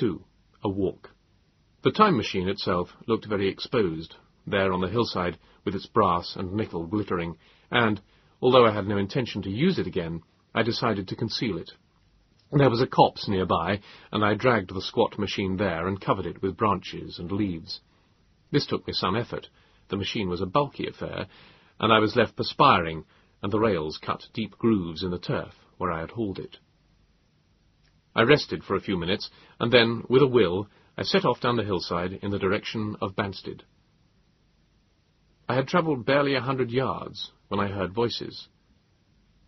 2. A Walk. The time machine itself looked very exposed, there on the hillside, with its brass and nickel glittering, and, although I had no intention to use it again, I decided to conceal it. There was a copse nearby, and I dragged the squat machine there and covered it with branches and leaves. This took me some effort. The machine was a bulky affair, and I was left perspiring, and the rails cut deep grooves in the turf where I had hauled it. I rested for a few minutes, and then, with a will, I set off down the hillside in the direction of Banstead. I had travelled barely a hundred yards when I heard voices.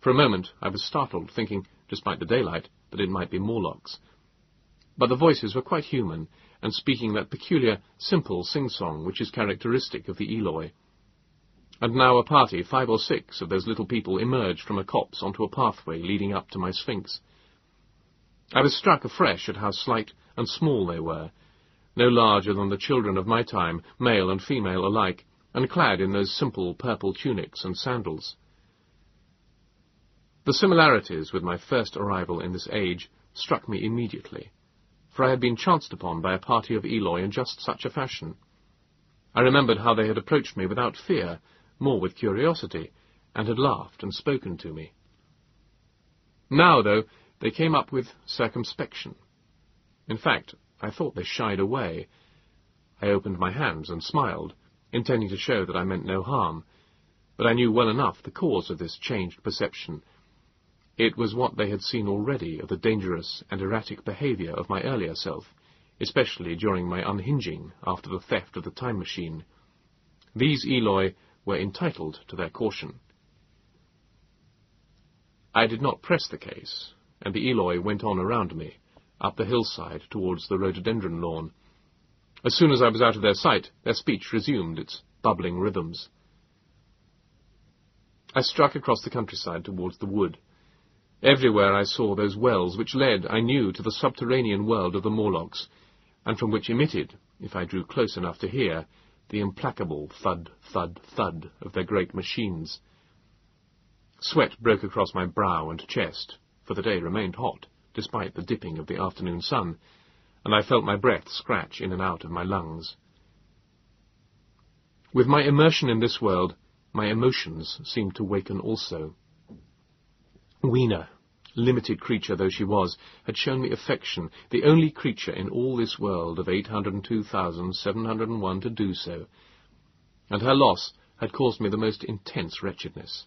For a moment I was startled, thinking, despite the daylight, that it might be Morlocks. But the voices were quite human, and speaking that peculiar, simple sing-song which is characteristic of the Eloi. And now a party, five or six of those little people, emerged from a copse onto a pathway leading up to my sphinx. I was struck afresh at how slight and small they were, no larger than the children of my time, male and female alike, and clad in those simple purple tunics and sandals. The similarities with my first arrival in this age struck me immediately, for I had been chanced upon by a party of Eloi in just such a fashion. I remembered how they had approached me without fear, more with curiosity, and had laughed and spoken to me. Now, though, they came up with circumspection. In fact, I thought they shied away. I opened my hands and smiled, intending to show that I meant no harm, but I knew well enough the cause of this changed perception. It was what they had seen already of the dangerous and erratic behaviour of my earlier self, especially during my unhinging after the theft of the time machine. These Eloi were entitled to their caution. I did not press the case, and the Eloi went on around me, up the hillside towards the rhododendron lawn. As soon as I was out of their sight, their speech resumed its bubbling rhythms. I struck across the countryside towards the wood. Everywhere I saw those wells which led, I knew, to the subterranean world of the Morlocks, and from which emitted, if I drew close enough to hear, the implacable thud, thud, thud of their great machines. Sweat broke across my brow and chest, for the day remained hot, despite the dipping of the afternoon sun, and I felt my breath scratch in and out of my lungs. With my immersion in this world, my emotions seemed to waken also. Weena, limited creature though she was, had shown me affection, the only creature in all this world of 802,701 to do so, and her loss had caused me the most intense wretchedness.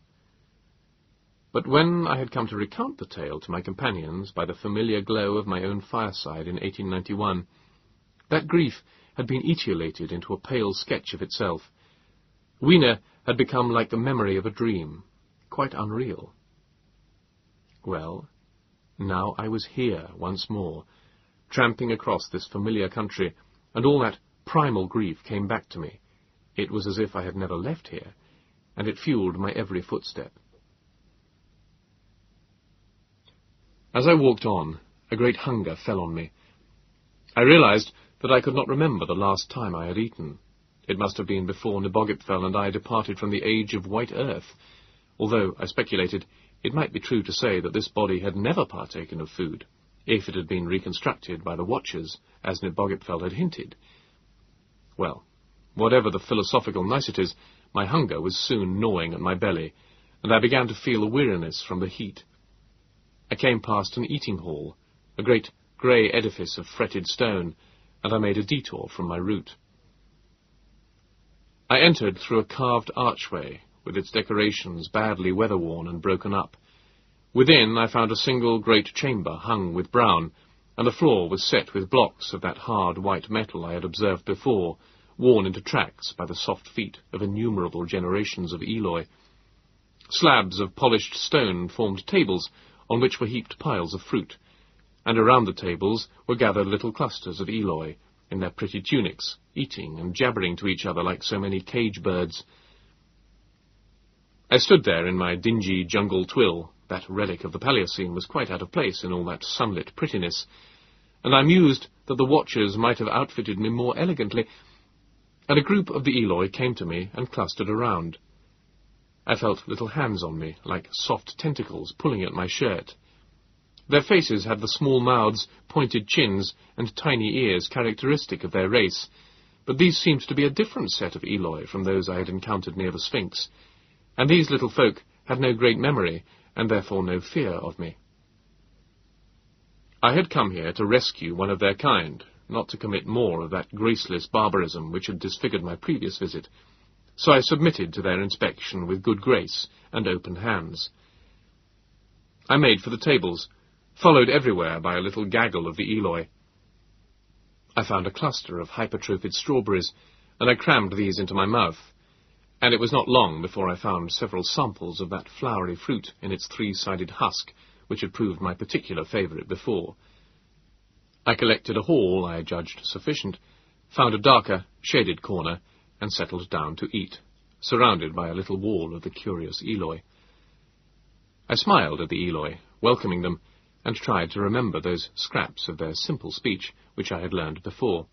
But when I had come to recount the tale to my companions by the familiar glow of my own fireside in 1891, that grief had been etiolated into a pale sketch of itself. Weena had become like the memory of a dream, quite unreal. Well, now I was here once more, tramping across this familiar country, and all that primal grief came back to me. It was as if I had never left here, and it fueled my every footstep. As I walked on, a great hunger fell on me. I realized that I could not remember the last time I had eaten. It must have been before Nebogipfel and I departed from the age of white earth, although, I speculated, it might be true to say that this body had never partaken of food, if it had been reconstructed by the Watchers, as Nebogipfel had hinted. Well, whatever the philosophical niceties, my hunger was soon gnawing at my belly, and I began to feel a weariness from the heat. I came past an eating hall, a great grey edifice of fretted stone, and I made a detour from my route. I entered through a carved archway, with its decorations badly weather-worn and broken up. Within I found a single great chamber hung with brown, and the floor was set with blocks of that hard white metal I had observed before, worn into tracks by the soft feet of innumerable generations of Eloi. Slabs of polished stone formed tables, on which were heaped piles of fruit, and around the tables were gathered little clusters of Eloi, in their pretty tunics, eating and jabbering to each other like so many cage birds. I stood there in my dingy jungle twill, that relic of the Paleocene was quite out of place in all that sunlit prettiness, and I mused that the watchers might have outfitted me more elegantly, and a group of the Eloi came to me and clustered around. I felt little hands on me, like soft tentacles pulling at my shirt. Their faces had the small mouths, pointed chins, and tiny ears characteristic of their race, but these seemed to be a different set of Eloi from those I had encountered near the Sphinx, and these little folk had no great memory, and therefore no fear of me. I had come here to rescue one of their kind, not to commit more of that graceless barbarism which had disfigured my previous visit, so I submitted to their inspection with good grace and open hands. I made for the tables, followed everywhere by a little gaggle of the Eloi. I found a cluster of hypertrophied strawberries, and I crammed these into my mouth, and it was not long before I found several samples of that flowery fruit in its three-sided husk, which had proved my particular favourite before. I collected a haul I judged sufficient, found a darker, shaded corner, and settled down to eat, surrounded by a little wall of the curious Eloi. I smiled at the Eloi, welcoming them, and tried to remember those scraps of their simple speech which I had learned before.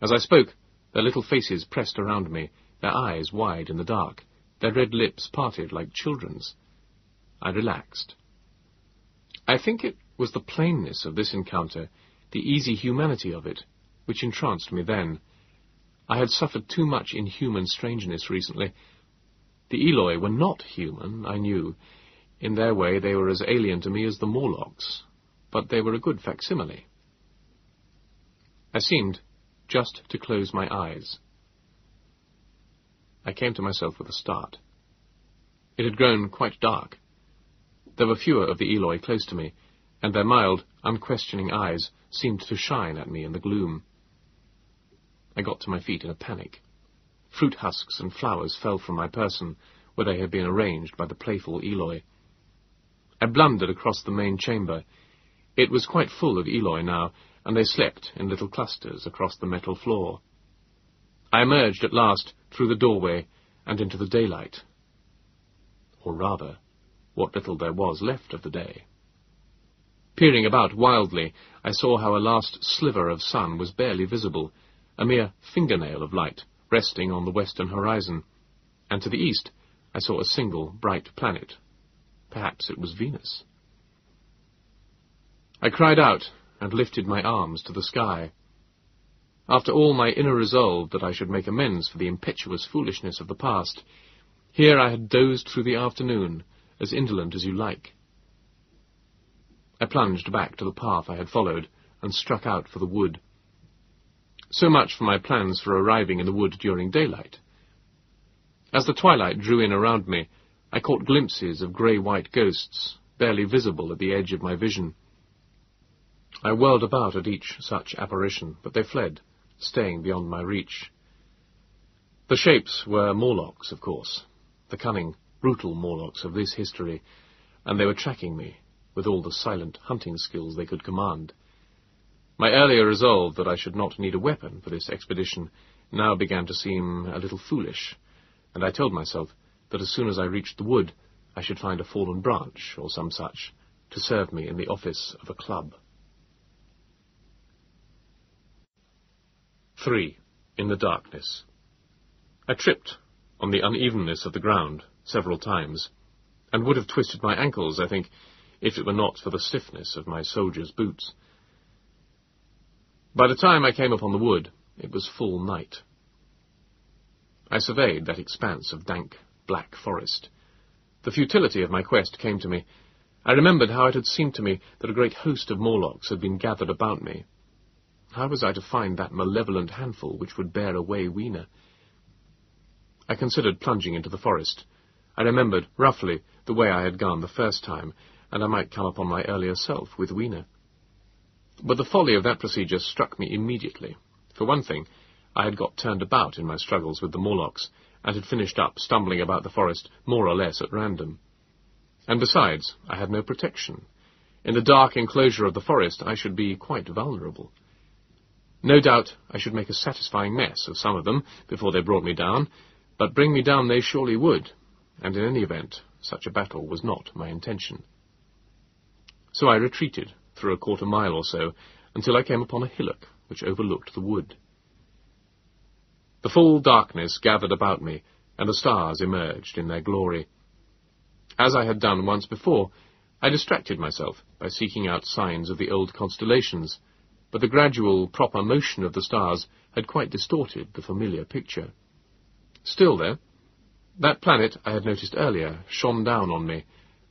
As I spoke, their little faces pressed around me, their eyes wide in the dark, their red lips parted like children's. I relaxed. I think it was the plainness of this encounter, the easy humanity of it, which entranced me then. I had suffered too much inhuman strangeness recently. The Eloi were not human, I knew, in their way, they were as alien to me as the Morlocks, but they were a good facsimile. I seemed just to close my eyes. I came to myself with a start. It had grown quite dark. There were fewer of the Eloi close to me, and their mild, unquestioning eyes seemed to shine at me in the gloom. I got to my feet in a panic. Fruit husks and flowers fell from my person, where they had been arranged by the playful Eloi. I blundered across the main chamber. It was quite full of Eloi now, and they slept in little clusters across the metal floor. I emerged at last through the doorway and into the daylight. Or rather, what little there was left of the day. Peering about wildly, I saw how a last sliver of sun was barely visible, a mere fingernail of light resting on the western horizon, and to the east I saw a single bright planet Perhaps it was Venus. I cried out and lifted my arms to the sky. After all my inner resolve that I should make amends for the impetuous foolishness of the past, here I had dozed through the afternoon, as indolent as you like. I plunged back to the path I had followed and struck out for the wood. So much for my plans for arriving in the wood during daylight. As the twilight drew in around me, I caught glimpses of grey-white ghosts, barely visible at the edge of my vision. I whirled about at each such apparition, but they fled, staying beyond my reach. The shapes were Morlocks, of course, the cunning, brutal Morlocks of this history, and they were tracking me, with all the silent hunting skills they could command. My earlier resolve that I should not need a weapon for this expedition now began to seem a little foolish, and I told myself that as soon as I reached the wood, I should find a fallen branch, or some such, to serve me in the office of a club. 3. In the darkness. I tripped on the unevenness of the ground several times, and would have twisted my ankles, I think, if it were not for the stiffness of my soldier's boots. By the time I came upon the wood, it was full night. I surveyed that expanse of dank black forest. The futility of my quest came to me. I remembered how it had seemed to me that a great host of Morlocks had been gathered about me. How was I to find that malevolent handful which would bear away Weena? I considered plunging into the forest. I remembered, roughly, the way I had gone the first time, and I might come upon my earlier self with Weena. But the folly of that procedure struck me immediately. For one thing, I had got turned about in my struggles with the Morlocks, and had finished up stumbling about the forest more or less at random. And besides, I had no protection. In the dark enclosure of the forest I should be quite vulnerable. No doubt I should make a satisfying mess of some of them before they brought me down, but bring me down they surely would, and in any event such a battle was not my intention. So I retreated through a quarter mile or so until I came upon a hillock which overlooked the wood. The full darkness gathered about me, and the stars emerged in their glory. As I had done once before, I distracted myself, by seeking out signs of the old constellations, but the gradual, proper motion of the stars had quite distorted the familiar picture. Still, though, that planet I had noticed earlier shone down on me,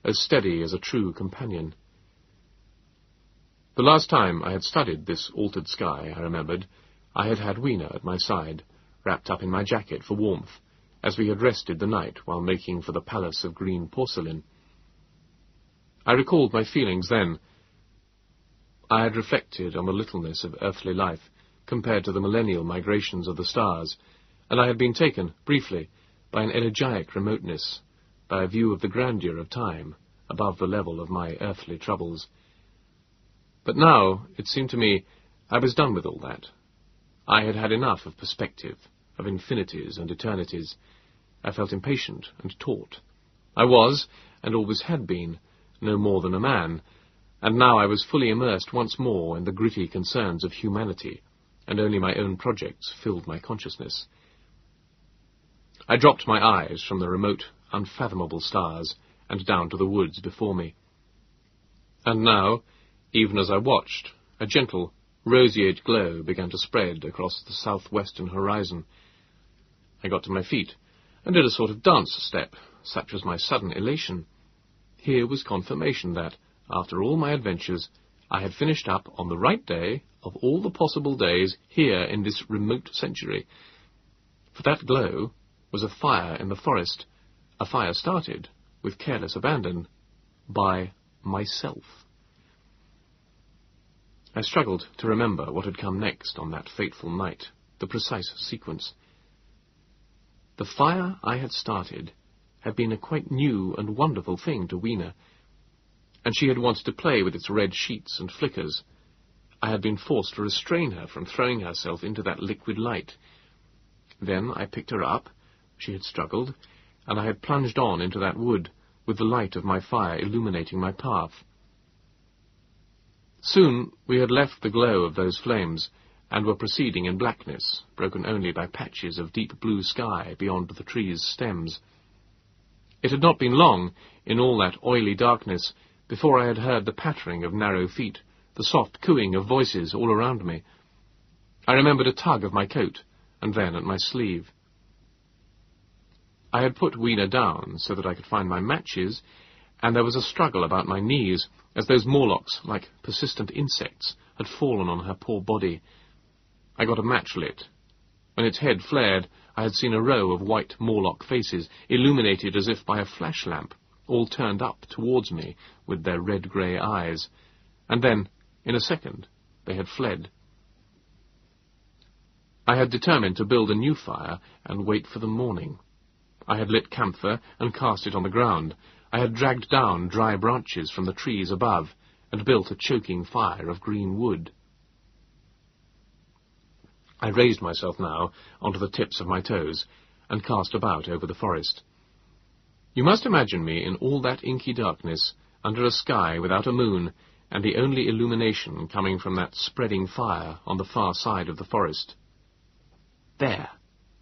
as steady as a true companion. The last time I had studied this altered sky, I remembered, I had had Weena at my side, wrapped up in my jacket for warmth, as we had rested the night while making for the palace of green porcelain. I recalled my feelings then. I had reflected on the littleness of earthly life compared to the millennial migrations of the stars, and I had been taken, briefly, by an elegiac remoteness, by a view of the grandeur of time, above the level of my earthly troubles. But now, it seemed to me, I was done with all that. I had had enough of perspective, of infinities and eternities. I felt impatient and taut. I was, and always had been, no more than a man, and now I was fully immersed once more in the gritty concerns of humanity, and only my own projects filled my consciousness. I dropped my eyes from the remote, unfathomable stars and down to the woods before me. And now, even as I watched, a gentle, roseate glow began to spread across the southwestern horizon. I got to my feet and did a sort of dance step, such was my sudden elation. Here was confirmation that, after all my adventures, I had finished up on the right day of all the possible days here in this remote century. For that glow was a fire in the forest, a fire started, with careless abandon, by myself. I struggled to remember what had come next on that fateful night, the precise sequence. The fire I had started had been a quite new and wonderful thing to Weena, and she had wanted to play with its red sheets and flickers. I had been forced to restrain her from throwing herself into that liquid light. Then I picked her up, she had struggled, and I had plunged on into that wood, with the light of my fire illuminating my path. Soon we had left the glow of those flames, and were proceeding in blackness, broken only by patches of deep blue sky beyond the trees' stems. It had not been long, in all that oily darkness, before I had heard the pattering of narrow feet, the soft cooing of voices all around me. I remembered a tug of my coat, and then at my sleeve. I had put Weena down so that I could find my matches, and there was a struggle about my knees, as those Morlocks, like persistent insects, had fallen on her poor body. I got a match lit. When its head flared, I had seen a row of white Morlock faces, illuminated as if by a flash lamp, all turned up towards me with their red-grey eyes. And then, in a second, they had fled. I had determined to build a new fire and wait for the morning. I had lit camphor and cast it on the ground. I had dragged down dry branches from the trees above and built a choking fire of green wood. I raised myself now onto the tips of my toes and cast about over the forest. You must imagine me in all that inky darkness, under a sky without a moon, and the only illumination coming from that spreading fire on the far side of the forest. There!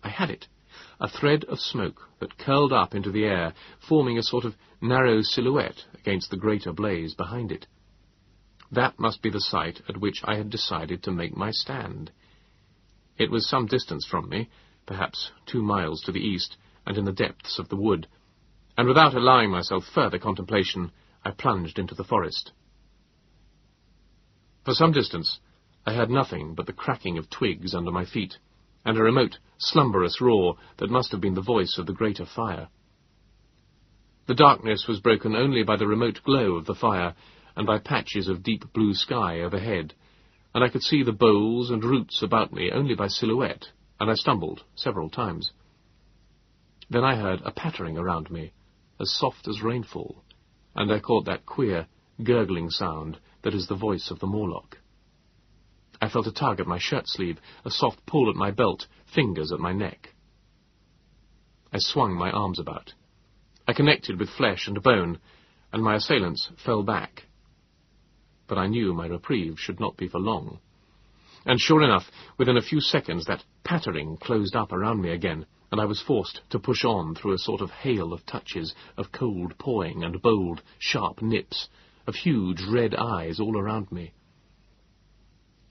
I had it! A thread of smoke that curled up into the air, forming a sort of narrow silhouette against the greater blaze behind it. That must be the site at which I had decided to make my stand. It was some distance from me, perhaps two miles to the east, and in the depths of the wood, and without allowing myself further contemplation, I plunged into the forest. For some distance, I heard nothing but the cracking of twigs under my feet, and a remote, slumberous roar that must have been the voice of the greater fire. The darkness was broken only by the remote glow of the fire, and by patches of deep blue sky overhead, and I could see the boles and roots about me only by silhouette, and I stumbled several times. Then I heard a pattering around me, as soft as rainfall, and I caught that queer, gurgling sound that is the voice of the Morlock. I felt a tug at my shirt sleeve, a soft pull at my belt, fingers at my neck. I swung my arms about. I connected with flesh and bone, and my assailants fell back, but I knew my reprieve should not be for long. And sure enough, within a few seconds that pattering closed up around me again, and I was forced to push on through a sort of hail of touches, of cold pawing and bold, sharp nips, of huge red eyes all around me.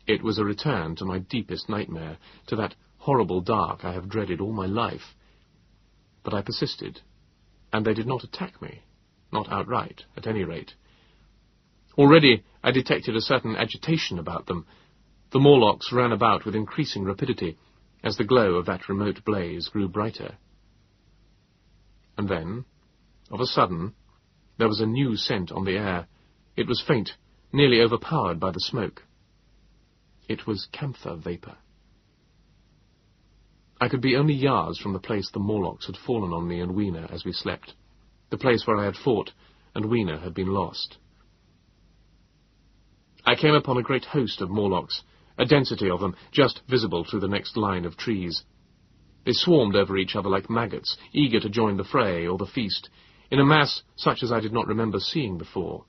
It was a return to my deepest nightmare, to that horrible dark I have dreaded all my life. But I persisted, and they did not attack me, not outright, at any rate. Already I detected a certain agitation about them. The Morlocks ran about with increasing rapidity as the glow of that remote blaze grew brighter. And then, of a sudden, there was a new scent on the air. It was faint, nearly overpowered by the smoke. It was camphor vapour. I could be only yards from the place the Morlocks had fallen on me and Weena as we slept, the place where I had fought and Weena had been lost. I came upon a great host of Morlocks, a density of them just visible through the next line of trees. They swarmed over each other like maggots, eager to join the fray or the feast, in a mass such as I did not remember seeing before.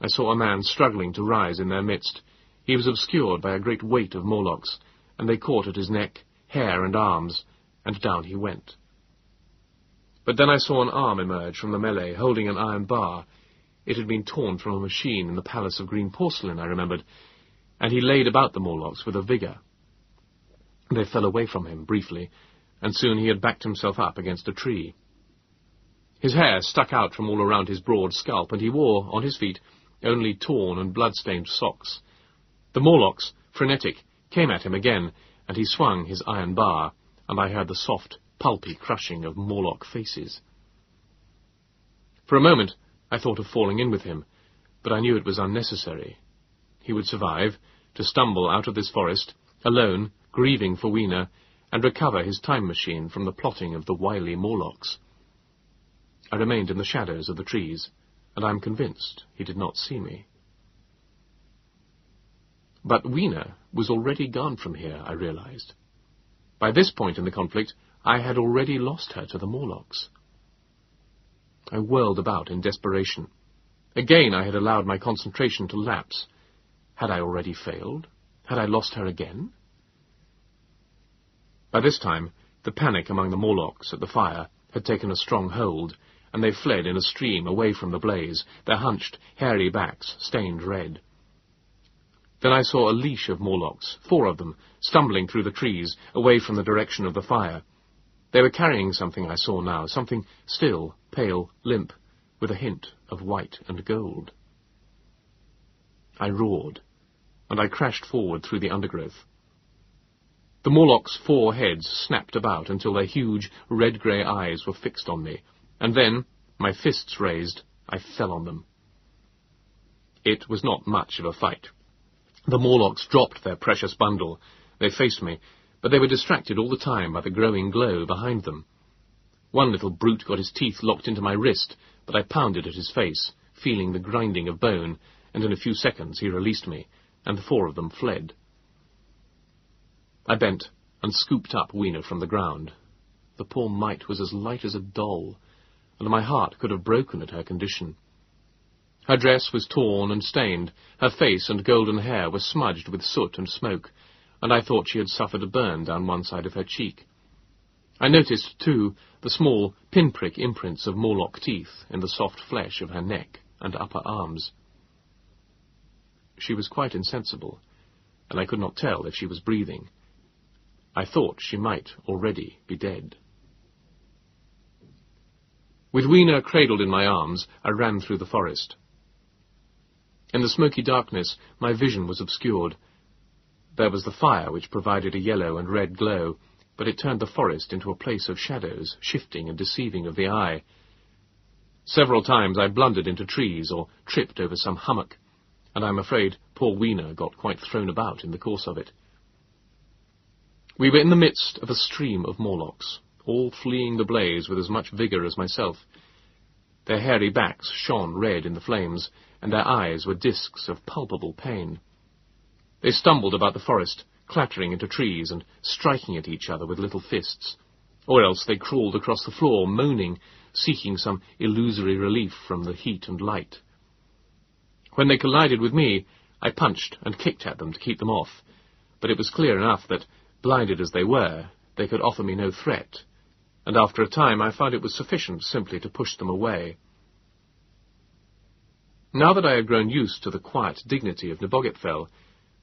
I saw a man struggling to rise in their midst. He was obscured by a great weight of Morlocks, and they caught at his neck, hair, and arms, and down he went. But then I saw an arm emerge from the melee, holding an iron bar, it had been torn from a machine in the Palace of Green Porcelain, I remembered, and he laid about the Morlocks with a vigour. They fell away from him, briefly, and soon he had backed himself up against a tree. His hair stuck out from all around his broad scalp, and he wore, on his feet, only torn and blood-stained socks. The Morlocks, frenetic, came at him again, and he swung his iron bar, and I heard the soft, pulpy crushing of Morlock faces. For a moment, I thought of falling in with him, but I knew it was unnecessary. He would survive, to stumble out of this forest, alone, grieving for Weena, and recover his time machine from the plotting of the wily Morlocks. I remained in the shadows of the trees, and I am convinced he did not see me. But Weena was already gone from here, I realized. By this point in the conflict, I had already lost her to the Morlocks. I whirled about in desperation. Again I had allowed my concentration to lapse. Had I already failed? Had I lost her again? By this time, the panic among the Morlocks at the fire had taken a strong hold, and they fled in a stream away from the blaze, their hunched, hairy backs stained red. Then I saw a leash of Morlocks, four of them, stumbling through the trees, away from the direction of the fire. They were carrying something I saw now, something still, pale, limp, with a hint of white and gold. I roared, and I crashed forward through the undergrowth. The Morlock's four heads snapped about until their huge, red-grey eyes were fixed on me, and then, my fists raised, I fell on them. It was not much of a fight. The Morlocks dropped their precious bundle. They faced me, but they were distracted all the time by the growing glow behind them. One little brute got his teeth locked into my wrist, but I pounded at his face, feeling the grinding of bone, and in a few seconds he released me, and the four of them fled. I bent and scooped up Weena from the ground. The poor mite was as light as a doll, and my heart could have broken at her condition. Her dress was torn and stained, her face and golden hair were smudged with soot and smoke, and I thought she had suffered a burn down one side of her cheek. I noticed, too, the small pinprick imprints of Morlock teeth in the soft flesh of her neck and upper arms. She was quite insensible, and I could not tell if she was breathing. I thought she might already be dead. With Weena cradled in my arms, I ran through the forest. In the smoky darkness, my vision was obscured, there was the fire, which provided a yellow and red glow, but it turned the forest into a place of shadows, shifting and deceiving of the eye. Several times I blundered into trees or tripped over some hummock, and I'm afraid poor Weena got quite thrown about in the course of it. We were in the midst of a stream of Morlocks, all fleeing the blaze with as much vigour as myself. Their hairy backs shone red in the flames, and their eyes were disks of palpable pain. They stumbled about the forest, clattering into trees and striking at each other with little fists. Or else they crawled across the floor, moaning, seeking some illusory relief from the heat and light. When they collided with me, I punched and kicked at them to keep them off, but it was clear enough that, blinded as they were, they could offer me no threat, and after a time I found it was sufficient simply to push them away. Now that I had grown used to the quiet dignity of Nebogipfel,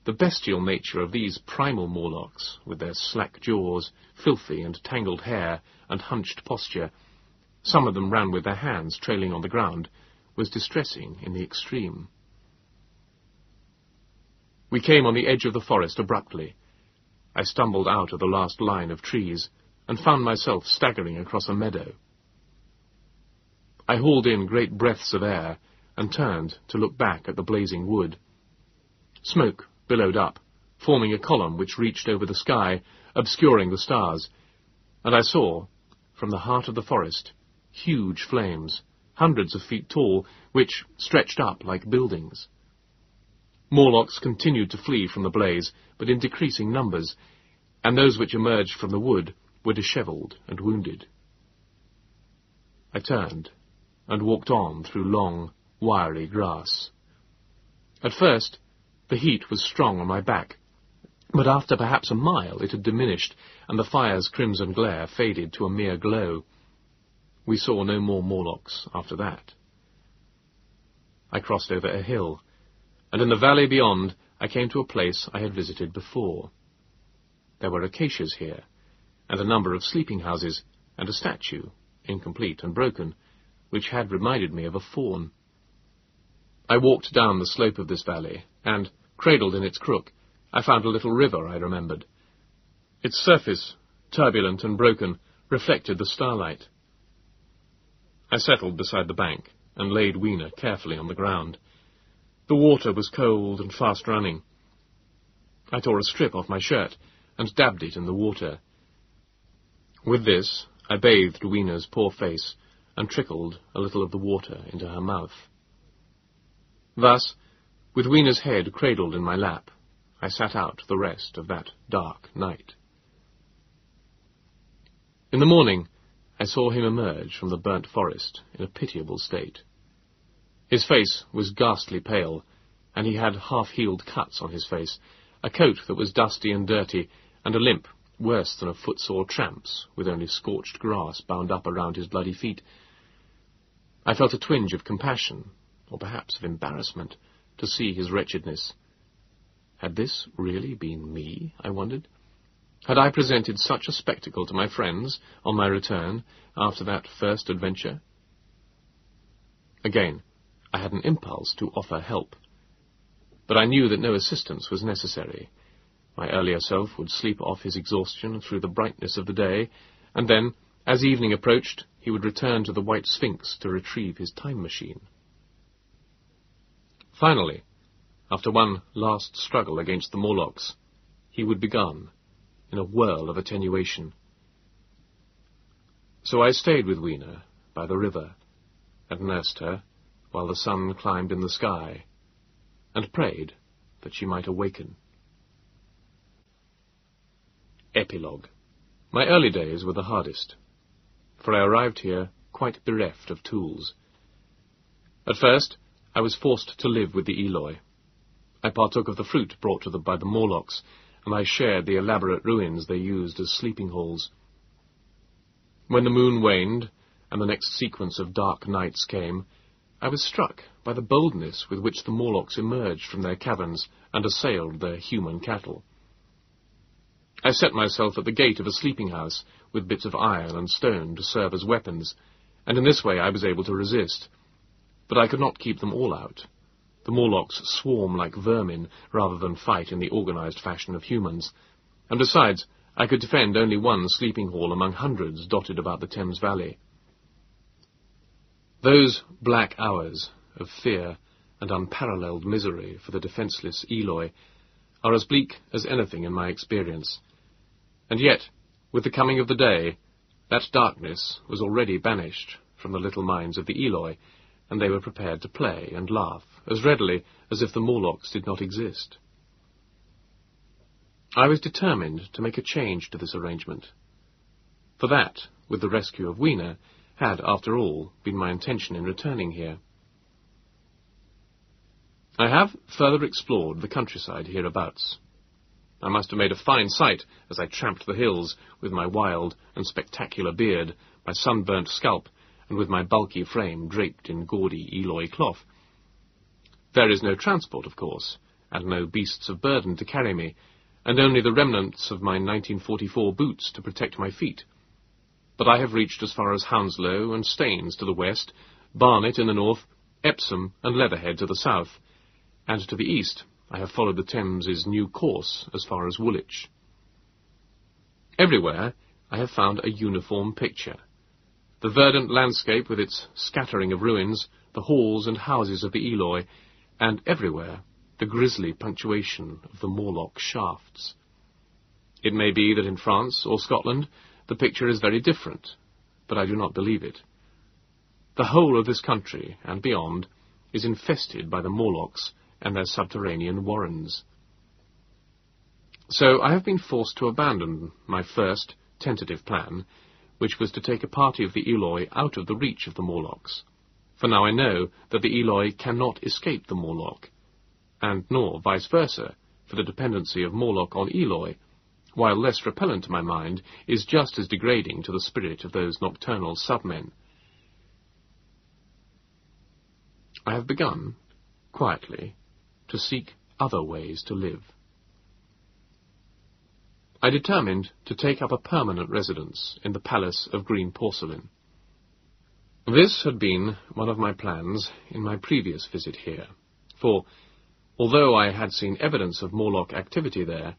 the bestial nature of these primal Morlocks, with their slack jaws, filthy and tangled hair, and hunched posture, some of them ran with their hands trailing on the ground, was distressing in the extreme. We came on the edge of the forest abruptly. I stumbled out of the last line of trees and found myself staggering across a meadow. I hauled in great breaths of air and turned to look back at the blazing wood. Smoke billowed up, forming a column which reached over the sky, obscuring the stars, and I saw, from the heart of the forest, huge flames, hundreds of feet tall, which stretched up like buildings. Morlocks continued to flee from the blaze, but in decreasing numbers, and those which emerged from the wood were dishevelled and wounded. I turned and walked on through long, wiry grass. At first, the heat was strong on my back, but after perhaps a mile it had diminished, and the fire's crimson glare faded to a mere glow. We saw no more Morlocks after that. I crossed over a hill and in the valley beyond I came to a place I had visited before. There were acacias here, and a number of sleeping houses, and a statue, incomplete and broken, which had reminded me of a faun. I walked down the slope of this valley, and, cradled in its crook, I found a little river I remembered. Its surface, turbulent and broken, reflected the starlight. I settled beside the bank, and laid Weena carefully on the ground. The water was cold and fast running. I tore a strip off my shirt and dabbed it in the water. With this, I bathed Weena's poor face and trickled a little of the water into her mouth. Thus, with Weena's head cradled in my lap, I sat out the rest of that dark night. In the morning, I saw him emerge from the burnt forest in a pitiable state. His face was ghastly pale, and he had half-healed cuts on his face, a coat that was dusty and dirty, and a limp worse than a footsore tramp's, with only scorched grass bound up around his bloody feet. I felt a twinge of compassion, or perhaps of embarrassment, to see his wretchedness. Had this really been me, I wondered? Had I presented such a spectacle to my friends on my return after that first adventure? Again, I had an impulse to offer help. But I knew that no assistance was necessary. My earlier self would sleep off his exhaustion through the brightness of the day, and then, as evening approached, he would return to the White Sphinx to retrieve his time machine. Finally, after one last struggle against the Morlocks, he would be gone, in a whirl of attenuation. So I stayed with Weena by the river, and nursed her, while the sun climbed in the sky, and prayed that she might awaken. Epilogue My early days were the hardest, for I arrived here quite bereft of tools. At first, I was forced to live with the Eloi. I partook of the fruit brought to them by the Morlocks, and I shared the elaborate ruins they used as sleeping halls. When the moon waned, and the next sequence of dark nights came, I was struck by the boldness with which the Morlocks emerged from their caverns and assailed their human cattle. I set myself at the gate of a sleeping house with bits of iron and stone to serve as weapons, and in this way I was able to resist. But I could not keep them all out. The Morlocks swarm like vermin rather than fight in the organized fashion of humans, and besides, I could defend only one sleeping hall among hundreds dotted about the Thames Valley. Those black hours of fear and unparalleled misery for the defenceless Eloi are as bleak as anything in my experience. And yet, with the coming of the day, that darkness was already banished from the little minds of the Eloi, and they were prepared to play and laugh as readily as if the Morlocks did not exist. I was determined to make a change to this arrangement. For that, with the rescue of Weena, had, after all, been my intention in returning here. I have further explored the countryside hereabouts. I must have made a fine sight as I tramped the hills with my wild and spectacular beard, my sunburnt scalp, and with my bulky frame draped in gaudy Eloi cloth. There is no transport, of course, and no beasts of burden to carry me, and only the remnants of my 1944 boots to protect my feet. But I have reached as far as Hounslow and Staines to the west, Barnet in the north, Epsom and Leatherhead to the south, and to the east I have followed the Thames's new course as far as Woolwich. Everywhere I have found a uniform picture. The verdant landscape with its scattering of ruins, the halls and houses of the Eloi, and everywhere the grisly punctuation of the Morlock shafts. It may be that in France or Scotland the picture is very different, but I do not believe it. The whole of this country, and beyond, is infested by the Morlocks and their subterranean warrens. So I have been forced to abandon my first tentative plan, which was to take a party of the Eloi out of the reach of the Morlocks. For now I know that the Eloi cannot escape the Morlock, and nor vice versa, for the dependency of Morlock on Eloi, while less repellent to my mind, is just as degrading to the spirit of those nocturnal submen. I have begun, quietly, to seek other ways to live. I determined to take up a permanent residence in the Palace of Green Porcelain. This had been one of my plans in my previous visit here, for, although I had seen evidence of Morlock activity there,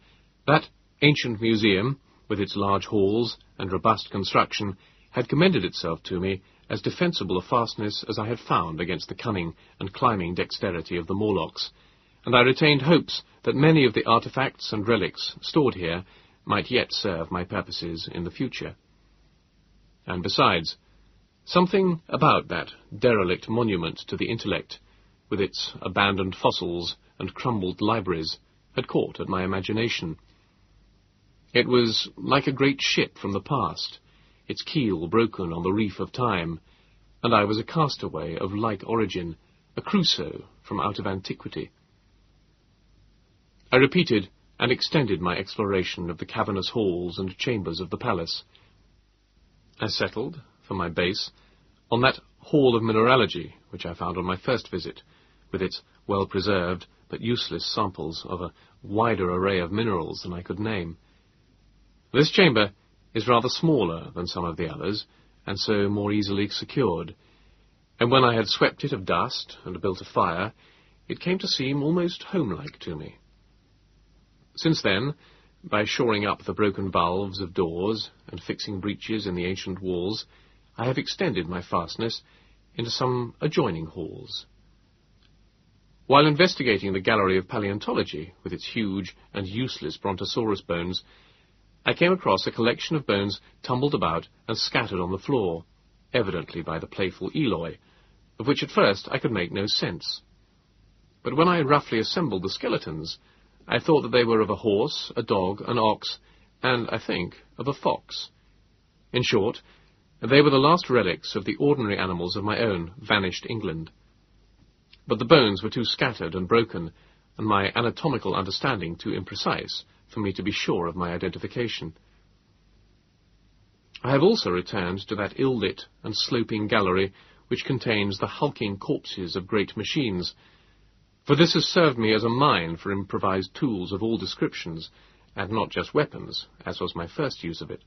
that ancient museum, with its large halls and robust construction, had commended itself to me as defensible a fastness as I had found against the cunning and climbing dexterity of the Morlocks, and I retained hopes that many of the artifacts and relics stored here might yet serve my purposes in the future. And besides, something about that derelict monument to the intellect, with its abandoned fossils and crumbled libraries, had caught at my imagination. It was like a great ship from the past, its keel broken on the reef of time, and I was a castaway of like origin, a Crusoe from out of antiquity. I repeated and extended my exploration of the cavernous halls and chambers of the palace. I settled, for my base, on that hall of mineralogy which I found on my first visit, with its well-preserved but useless samples of a wider array of minerals than I could name. This chamber is rather smaller than some of the others, and so more easily secured, and when I had swept it of dust and built a fire, it came to seem almost homelike to me. Since then, by shoring up the broken valves of doors and fixing breaches in the ancient walls, I have extended my fastness into some adjoining halls. While investigating the gallery of paleontology with its huge and useless brontosaurus bones, I came across a collection of bones tumbled about and scattered on the floor, evidently by the playful Eloi, of which at first I could make no sense. But when I roughly assembled the skeletons, I thought that they were of a horse, a dog, an ox, and, I think, of a fox. In short, they were the last relics of the ordinary animals of my own vanished England. But the bones were too scattered and broken, and my anatomical understanding too imprecise, for me to be sure of my identification. I have also returned to that ill-lit and sloping gallery which contains the hulking corpses of great machines, for this has served me as a mine for improvised tools of all descriptions, and not just weapons, as was my first use of it.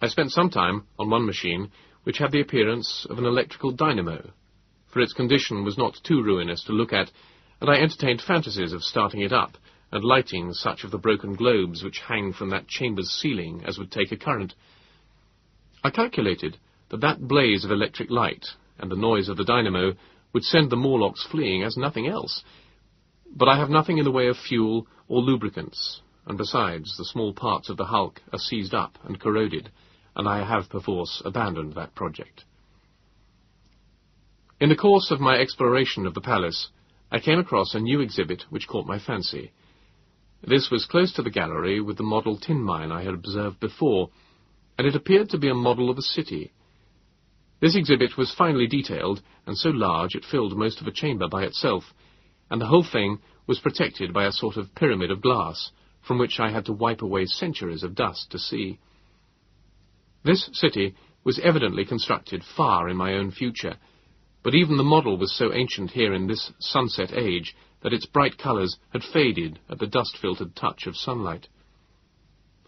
I spent some time on one machine which had the appearance of an electrical dynamo, for its condition was not too ruinous to look at, and I entertained fantasies of starting it up and lighting such of the broken globes which hang from that chamber's ceiling as would take a current. I calculated that that blaze of electric light and the noise of the dynamo would send the Morlocks fleeing as nothing else. But I have nothing in the way of fuel or lubricants, and besides, the small parts of the hulk are seized up and corroded, and I have perforce abandoned that project. In the course of my exploration of the palace, I came across a new exhibit which caught my fancy. This was close to the gallery with the model tin mine I had observed before, and it appeared to be a model of a city, this exhibit was finely detailed, and so large it filled most of a chamber by itself, and the whole thing was protected by a sort of pyramid of glass, from which I had to wipe away centuries of dust to see. This city was evidently constructed far in my own future, but even the model was so ancient here in this sunset age that its bright colours had faded at the dust-filtered touch of sunlight.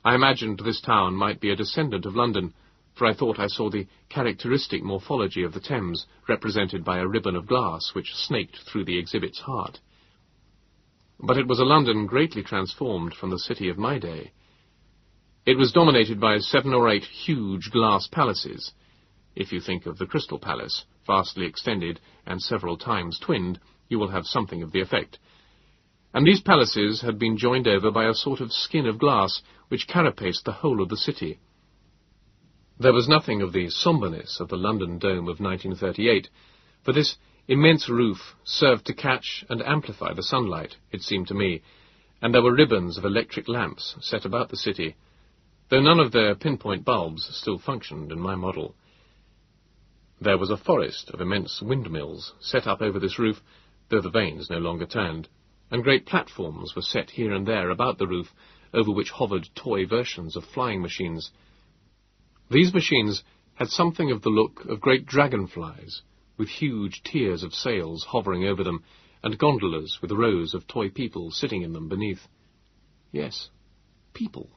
I imagined this town might be a descendant of London, for I thought I saw the characteristic morphology of the Thames represented by a ribbon of glass which snaked through the exhibit's heart. But it was a London greatly transformed from the city of my day. It was dominated by seven or eight huge glass palaces. If you think of the Crystal Palace, vastly extended and several times twinned, you will have something of the effect. And these palaces had been joined over by a sort of skin of glass which carapaced the whole of the city. There was nothing of the sombreness of the London Dome of 1938, for this immense roof served to catch and amplify the sunlight, it seemed to me, and there were ribbons of electric lamps set about the city, though none of their pinpoint bulbs still functioned in my model. There was a forest of immense windmills set up over this roof, though the vanes no longer turned, and great platforms were set here and there about the roof, over which hovered toy versions of flying machines. These machines had something of the look of great dragonflies, with huge tiers of sails hovering over them, and gondolas with rows of toy people sitting in them beneath. Yes, people.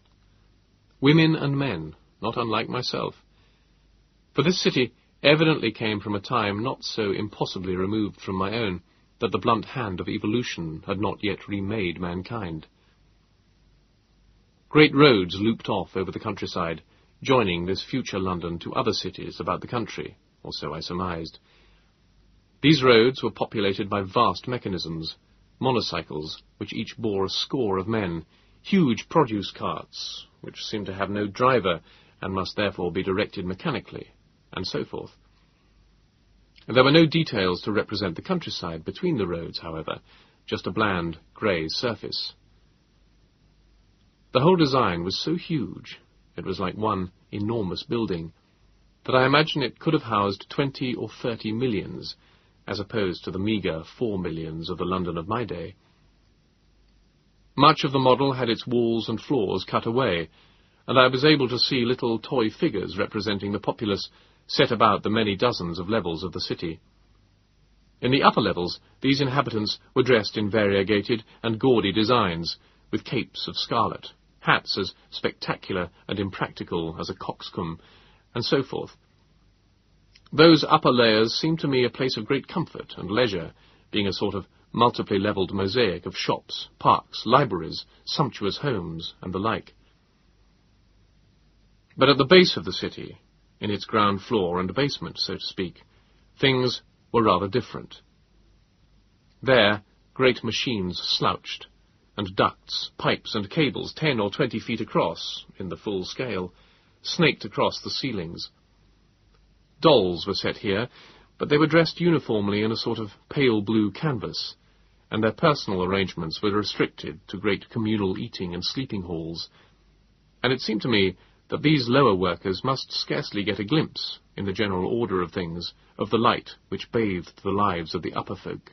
Women and men, not unlike myself. For this city evidently came from a time not so impossibly removed from my own that the blunt hand of evolution had not yet remade mankind. Great roads looped off over the countryside, joining this future London to other cities about the country, or so I surmised. These roads were populated by vast mechanisms, monocycles, which each bore a score of men, huge produce carts, which seemed to have no driver and must therefore be directed mechanically, and so forth. There were no details to represent the countryside between the roads, however, just a bland, grey surface. The whole design was so huge, it was like one enormous building, that I imagine it could have housed twenty or thirty millions, as opposed to the meagre four millions of the London of my day. Much of the model had its walls and floors cut away, and I was able to see little toy figures representing the populace set about the many dozens of levels of the city. In the upper levels, these inhabitants were dressed in variegated and gaudy designs, with capes of scarlet, hats as spectacular and impractical as a coxcomb, and so forth. Those upper layers seemed to me a place of great comfort and leisure, being a sort of multiply levelled mosaic of shops, parks, libraries, sumptuous homes, and the like. But at the base of the city, in its ground floor and basement, so to speak, things were rather different. There, great machines slouched, and ducts, pipes, and cables ten or twenty feet across, in the full scale, snaked across the ceilings. Dolls were set here, but they were dressed uniformly in a sort of pale blue canvas, and their personal arrangements were restricted to great communal eating and sleeping halls, and it seemed to me that these lower workers must scarcely get a glimpse, in the general order of things, of the light which bathed the lives of the upper folk.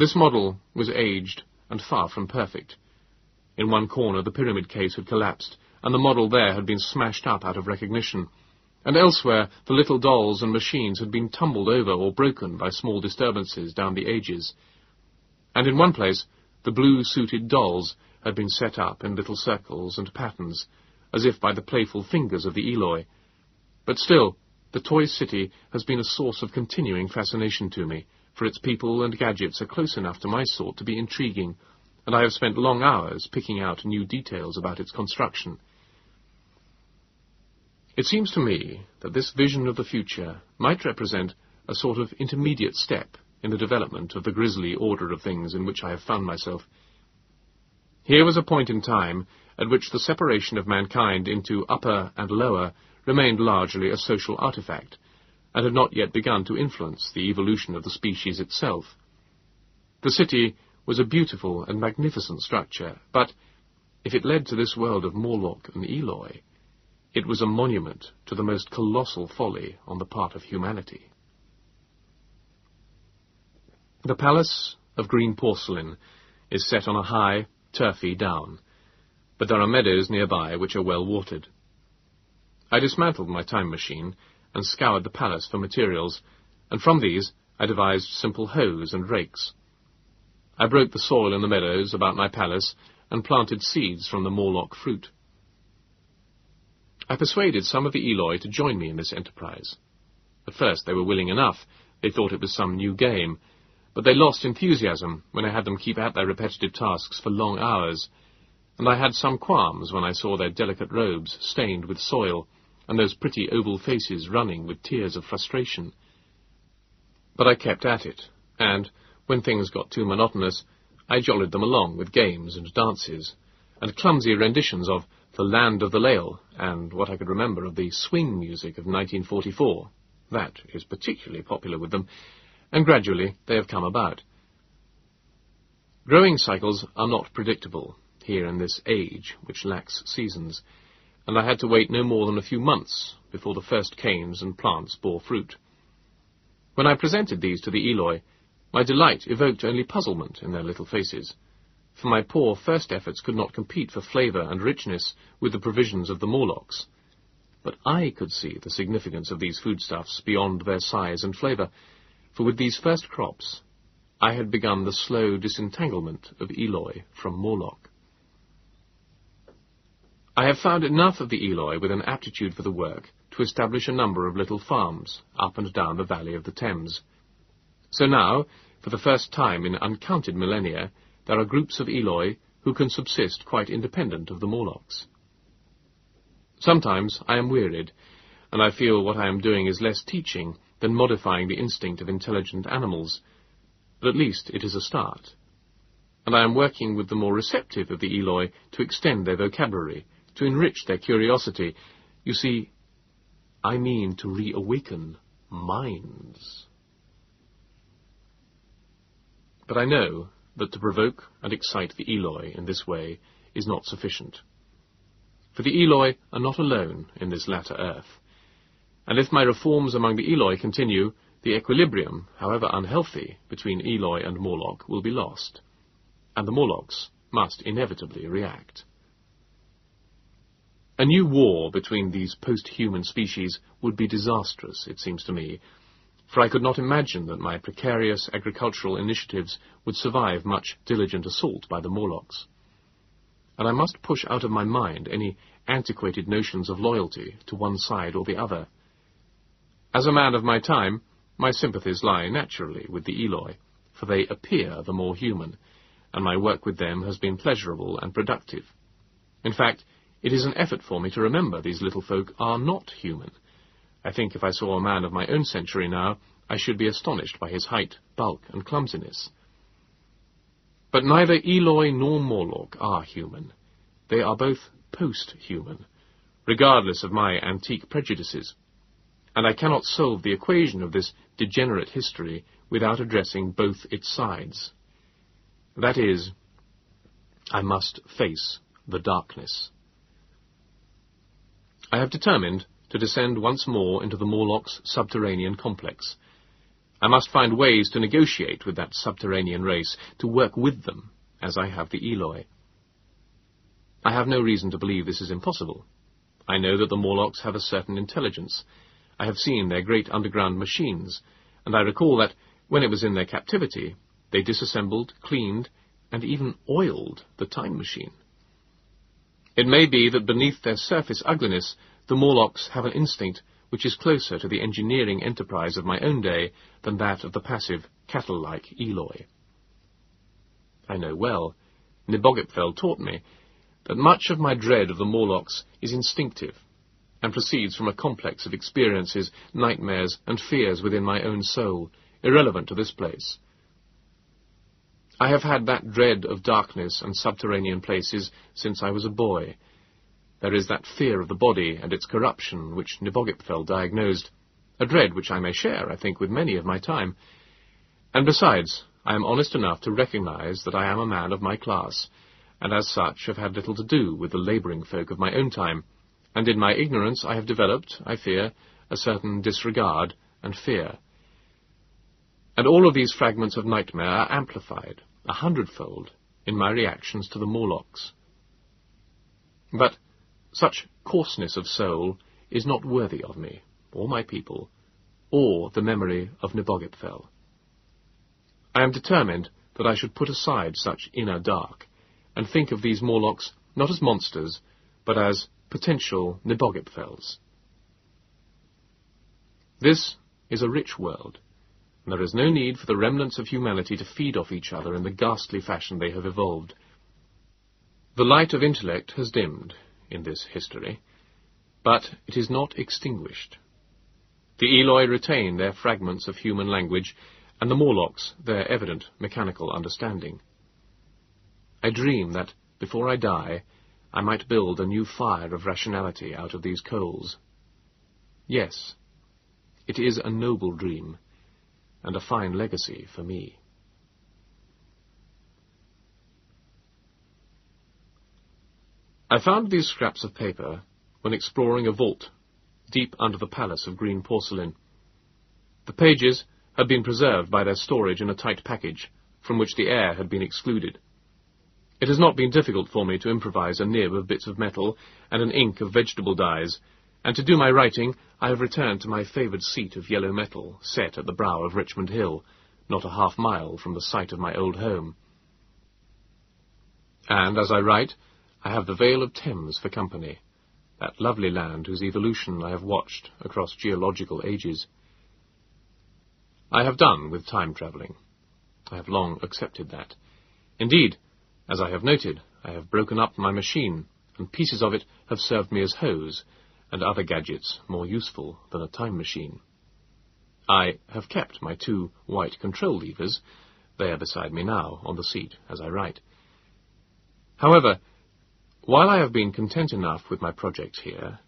This model was aged and far from perfect. In one corner the pyramid case had collapsed, and the model there had been smashed up out of recognition, and elsewhere the little dolls and machines had been tumbled over or broken by small disturbances down the ages. And in one place the blue-suited dolls had been set up in little circles and patterns, as if by the playful fingers of the Eloi. But still, the toy city has been a source of continuing fascination to me, for its people and gadgets are close enough to my sort to be intriguing, and I have spent long hours picking out new details about its construction. It seems to me that this vision of the future might represent a sort of intermediate step in the development of the grisly order of things in which I have found myself. Here was a point in time at which the separation of mankind into upper and lower remained largely a social artifact, and had not yet begun to influence the evolution of the species itself. The city was a beautiful and magnificent structure, but if it led to this world of Morlock and Eloi, it was a monument to the most colossal folly on the part of humanity. The palace of green porcelain is set on a high, turfy down, but there are meadows nearby which are well watered. I dismantled my time machine and scoured the palace for materials, and from these I devised simple hoes and rakes. I broke the soil in the meadows about my palace and planted seeds from the Morlock fruit. I persuaded some of the Eloi to join me in this enterprise. At first they were willing enough. They thought it was some new game. But they lost enthusiasm when I had them keep at their repetitive tasks for long hours, and I had some qualms when I saw their delicate robes stained with soil, and those pretty oval faces running with tears of frustration. But I kept at it, and, when things got too monotonous, I jollied them along with games and dances, and clumsy renditions of The Land of the Leal, and what I could remember of the swing music of 1944. That is particularly popular with them, and gradually they have come about. Growing cycles are not predictable here in this age which lacks seasons, and I had to wait no more than a few months before the first canes and plants bore fruit. When I presented these to the Eloi, my delight evoked only puzzlement in their little faces, for my poor first efforts could not compete for flavour and richness with the provisions of the Morlocks. But I could see the significance of these foodstuffs beyond their size and flavour, for with these first crops I had begun the slow disentanglement of Eloi from Morlock. I have found enough of the Eloi with an aptitude for the work to establish a number of little farms up and down the valley of the Thames. So now, for the first time in uncounted millennia, there are groups of Eloi who can subsist quite independent of the Morlocks. Sometimes I am wearied, and I feel what I am doing is less teaching than modifying the instinct of intelligent animals, but at least it is a start. And I am working with the more receptive of the Eloi to extend their vocabulary, to enrich their curiosity. You see, I mean to reawaken minds. But I know that to provoke and excite the Eloi in this way is not sufficient. For the Eloi are not alone in this latter earth and if my reforms among the Eloi continue, the equilibrium, however unhealthy, between Eloi and Morlock will be lost, and the Morlocks must inevitably react. A new war between these post-human species would be disastrous, it seems to me, for I could not imagine that my precarious agricultural initiatives would survive much diligent assault by the Morlocks. And I must push out of my mind any antiquated notions of loyalty to one side or the other. As a man of my time, my sympathies lie naturally with the Eloi, for they appear the more human, and my work with them has been pleasurable and productive. In fact, it is an effort for me to remember these little folk are not human. I think if I saw a man of my own century now, I should be astonished by his height, bulk, and clumsiness. But neither Eloi nor Morlock are human. They are both post-human, regardless of my antique prejudices and I cannot solve the equation of this degenerate history without addressing both its sides. That is, I must face the darkness. I have determined to descend once more into the Morlock's subterranean complex. I must find ways to negotiate with that subterranean race, to work with them, as I have the Eloi. I have no reason to believe this is impossible. I know that the Morlocks have a certain intelligence, I have seen their great underground machines, and I recall that, when it was in their captivity, they disassembled, cleaned, and even oiled the time machine. It may be that beneath their surface ugliness, the Morlocks have an instinct which is closer to the engineering enterprise of my own day than that of the passive, cattle-like Eloi. I know well, Nebogipfel taught me, that much of my dread of the Morlocks is instinctive and proceeds from a complex of experiences, nightmares, and fears within my own soul, irrelevant to this place. I have had that dread of darkness and subterranean places since I was a boy. There is that fear of the body and its corruption which Nebogipfel diagnosed, a dread which I may share, I think, with many of my time. And besides, I am honest enough to recognize that I am a man of my class, and as such have had little to do with the labouring folk of my own time, and in my ignorance I have developed, I fear, a certain disregard and fear. And all of these fragments of nightmare are amplified, a hundredfold, in my reactions to the Morlocks. But such coarseness of soul is not worthy of me, or my people, or the memory of Nebogipfel. I am determined that I should put aside such inner dark, and think of these Morlocks not as monsters, but as potential Nebogipfels. This is a rich world, there is no need for the remnants of humanity to feed off each other in the ghastly fashion they have evolved. The light of intellect has dimmed in this history, but it is not extinguished. The Eloi retain their fragments of human language, and the Morlocks their evident mechanical understanding. I dream that, before I die, I might build a new fire of rationality out of these coals. Yes, it is a noble dream, and a fine legacy for me. I found these scraps of paper when exploring a vault deep under the palace of green porcelain. The pages had been preserved by their storage in a tight package, from which the air had been excluded. It has not been difficult for me to improvise a nib of bits of metal and an ink of vegetable dyes, and to do my writing I have returned to my favoured seat of yellow metal, set at the brow of Richmond Hill, not a half mile from the site of my old home. And as I write, I have the Vale of Thames for company, that lovely land whose evolution I have watched across geological ages. I have done with time travelling. I have long accepted that. Indeed, as I have noted, I have broken up my machine, and pieces of it have served me as hoes, and other gadgets more useful than a time machine. I have kept my two white control levers. They are beside me now, on the seat, as I write. However, while I have been content enough with my projects here,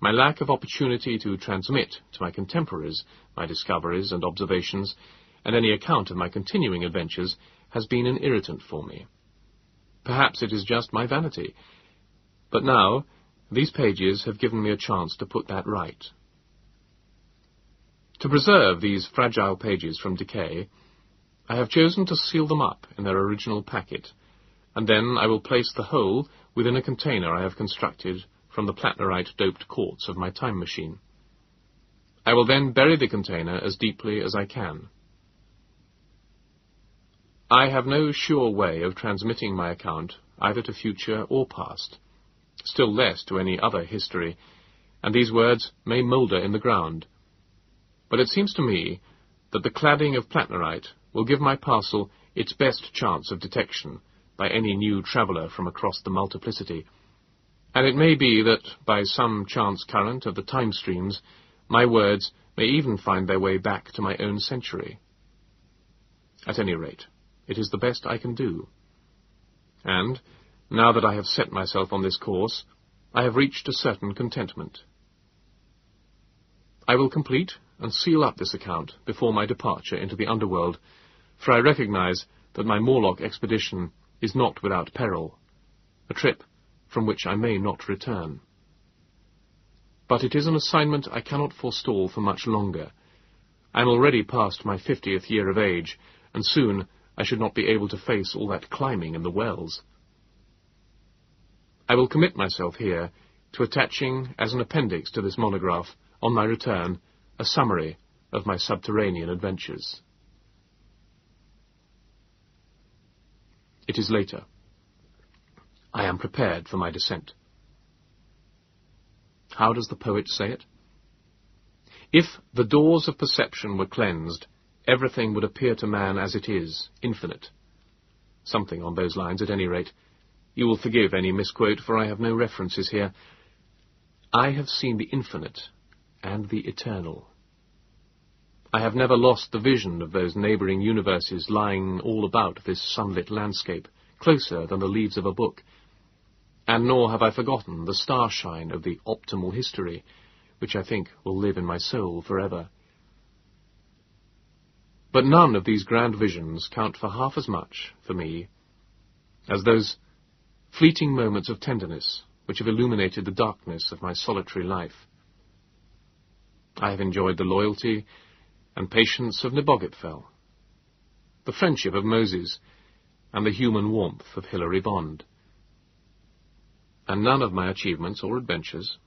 my lack of opportunity to transmit to my contemporaries my discoveries and observations, and any account of my continuing adventures, has been an irritant for me. Perhaps it is just my vanity. But now, these pages have given me a chance to put that right. To preserve these fragile pages from decay, I have chosen to seal them up in their original packet, and then I will place the whole within a container I have constructed from the plattnerite doped quartz of my time machine. I will then bury the container as deeply as I can. I have no sure way of transmitting my account either to future or past still less to any other history, and these words may moulder in the ground. But it seems to me that the cladding of plattnerite will give my parcel its best chance of detection by any new traveller from across the multiplicity, and it may be that by some chance current of the time streams, my words may even find their way back to my own century. At any rate, it is the best I can do. And, now that I have set myself on this course, I have reached a certain contentment. I will complete and seal up this account before my departure into the underworld, for I recognize that my Morlock expedition is not without peril, a trip from which I may not return. But it is an assignment I cannot forestall for much longer. I am already past my fiftieth year of age, and soon I should not be able to face all that climbing in the wells. I will commit myself here to attaching as an appendix to this monograph, on my return, a summary of my subterranean adventures. It is later. I am prepared for my descent. How does the poet say it? If the doors of perception were cleansed, everything would appear to man as it is, infinite. Something on those lines, at any rate. You will forgive any misquote, for I have no references here. I have seen the infinite and the eternal. I have never lost the vision of those neighbouring universes lying all about this sunlit landscape, closer than the leaves of a book. And nor have I forgotten the starshine of the optimal history, which I think will live in my soul forever. But none of these grand visions count for half as much, for me, as those fleeting moments of tenderness which have illuminated the darkness of my solitary life. I have enjoyed the loyalty and patience of Nebogipfel, the friendship of Moses, and the human warmth of Hilary Bond. And none of my achievements or adventures,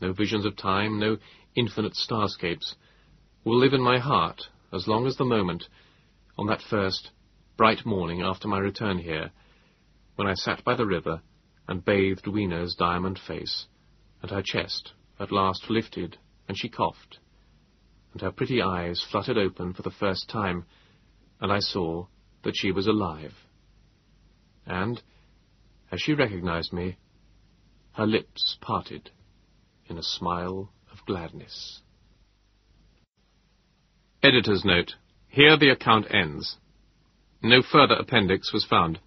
no visions of time, no infinite starscapes, will live in my heart as long as the moment, on that first bright morning after my return here, when I sat by the river and bathed Weena's diamond face, and her chest at last lifted, and she coughed, and her pretty eyes fluttered open for the first time, and I saw that she was alive. And, as she recognized me, her lips parted in a smile of gladness. Editor's note. Here the account ends. No further appendix was found.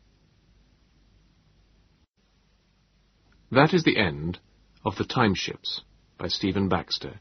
That is the end of The Time Ships by Stephen Baxter.